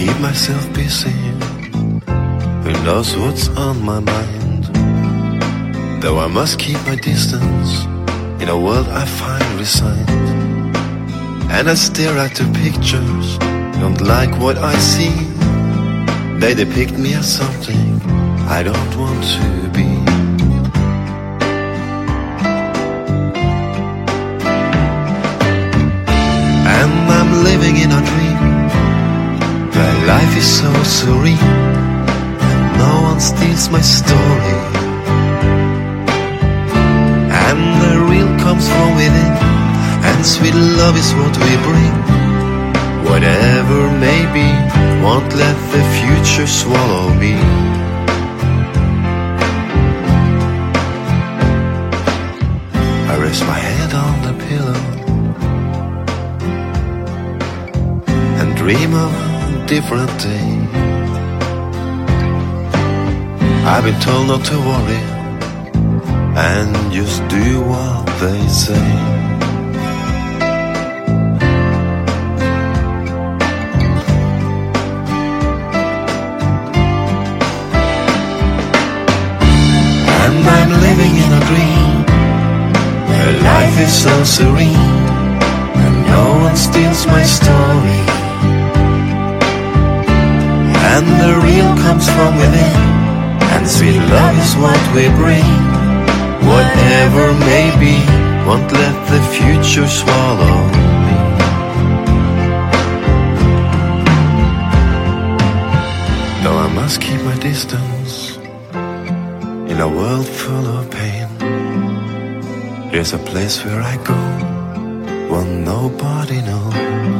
keep myself busy. Who knows what's on my mind? Though I must keep my distance in a world I find resigned. And I stare at the pictures, don't like what I see. They depict me as something I don't want to be. And I'm living in a dream life is so serene and no one steals my story. And the real comes from within, and sweet love is what we bring. Whatever may be, won't let the future swallow me. I rest my head on the pillow and dream of different day. I've been told not to worry and just do what they say. And I'm living in a dream where life is so serene and no one steals my story. And the real comes from within, and sweet love is what we bring. Whatever may be, won't let the future swallow me. Though I must keep my distance in a world full of pain. There's a place where I go when nobody knows.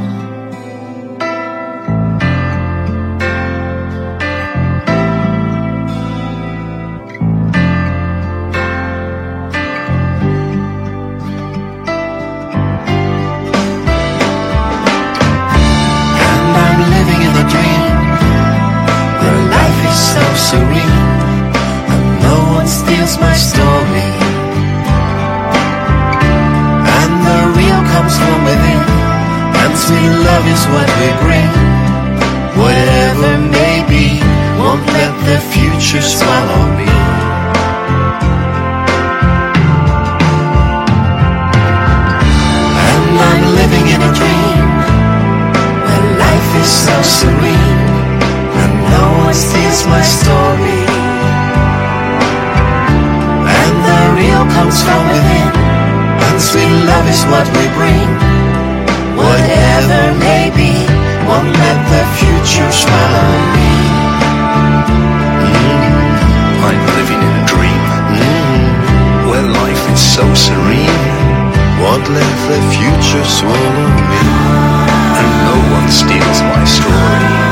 Steals my story. And the real comes from within, and sweet love is what we bring. Whatever may be, won't let the future swallow me. Comes from within, and sweet love is what we bring. Whatever may be, won't let the future swallow me. Mm. I'm living in a dream mm. where life is so serene Won't let the future swallow me. and no one steals my story.